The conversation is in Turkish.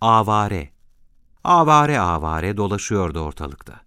Avare. Avare avare dolaşıyordu ortalıkta.